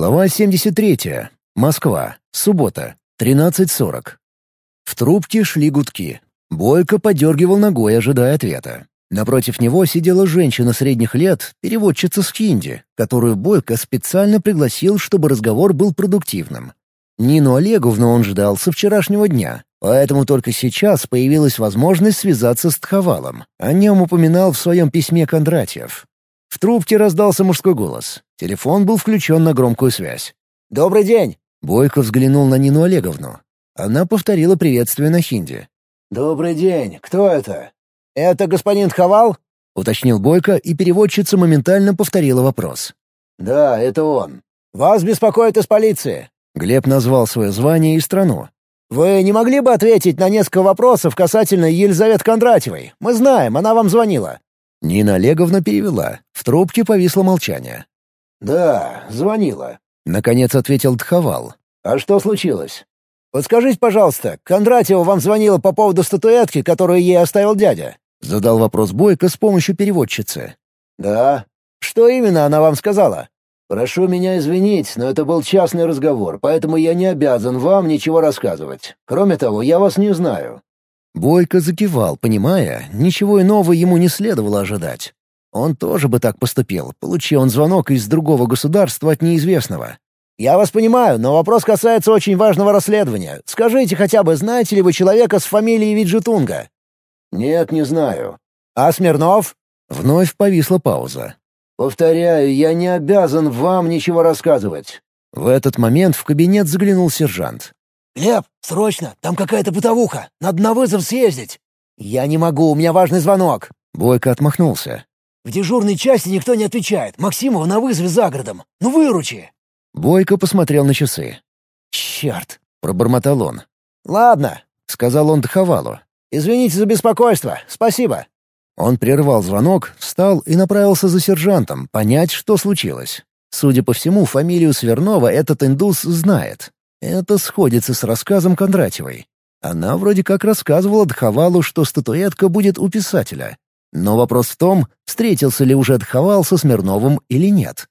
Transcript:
Глава 73. Москва. Суббота. 13.40. В трубке шли гудки. Бойко подергивал ногой, ожидая ответа. Напротив него сидела женщина средних лет, переводчица с хинди, которую Бойко специально пригласил, чтобы разговор был продуктивным. Нину Олеговну он ждал со вчерашнего дня, поэтому только сейчас появилась возможность связаться с Тховалом. О нем упоминал в своем письме Кондратьев. В трубке раздался мужской голос. Телефон был включен на громкую связь. «Добрый день!» Бойко взглянул на Нину Олеговну. Она повторила приветствие на хинди. «Добрый день. Кто это?» «Это господин Тховал?» — уточнил Бойко, и переводчица моментально повторила вопрос. «Да, это он. Вас беспокоит из полиции». Глеб назвал свое звание и страну. «Вы не могли бы ответить на несколько вопросов касательно Елизаветы Кондратьевой? Мы знаем, она вам звонила». Нина Олеговна перевела. В трубке повисло молчание. «Да, звонила», — наконец ответил Тховал. «А что случилось?» «Подскажите, пожалуйста, Кондратьева вам звонила по поводу статуэтки, которую ей оставил дядя?» — задал вопрос Бойко с помощью переводчицы. «Да. Что именно она вам сказала?» «Прошу меня извинить, но это был частный разговор, поэтому я не обязан вам ничего рассказывать. Кроме того, я вас не знаю». Бойко закивал, понимая, ничего иного ему не следовало ожидать. Он тоже бы так поступил, получи он звонок из другого государства от неизвестного. «Я вас понимаю, но вопрос касается очень важного расследования. Скажите хотя бы, знаете ли вы человека с фамилией Виджетунга?» «Нет, не знаю». «А Смирнов?» Вновь повисла пауза. «Повторяю, я не обязан вам ничего рассказывать». В этот момент в кабинет заглянул сержант. «Глеб, срочно! Там какая-то бытовуха! Надо на вызов съездить!» «Я не могу, у меня важный звонок!» Бойко отмахнулся. В дежурной части никто не отвечает. Максимова на вызове за городом. Ну выручи!» Бойко посмотрел на часы. «Черт!» — пробормотал он. «Ладно», — сказал он Дхавалу. «Извините за беспокойство. Спасибо». Он прервал звонок, встал и направился за сержантом, понять, что случилось. Судя по всему, фамилию Свернова этот индус знает. Это сходится с рассказом Кондратьевой. Она вроде как рассказывала Дхавалу, что статуэтка будет у писателя. Но вопрос в том, встретился ли уже Дхавал со Смирновым или нет.